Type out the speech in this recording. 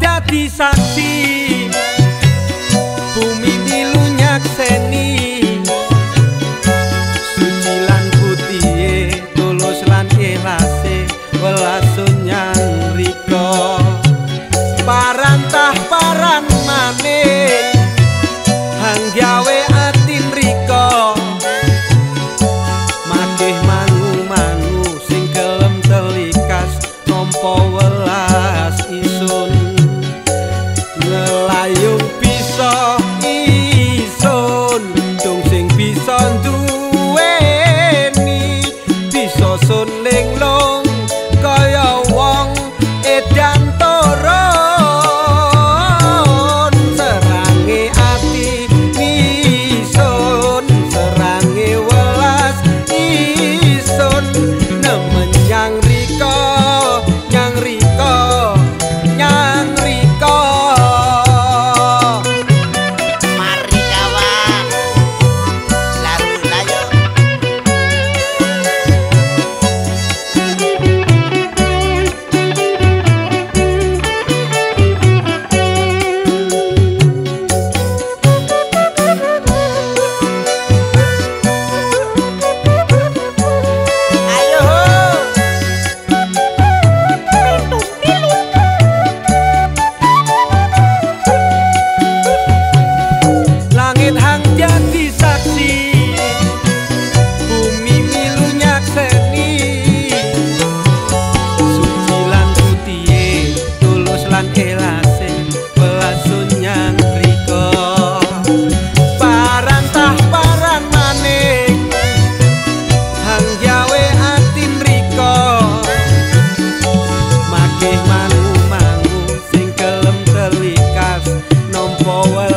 dadi saksi I'm falling.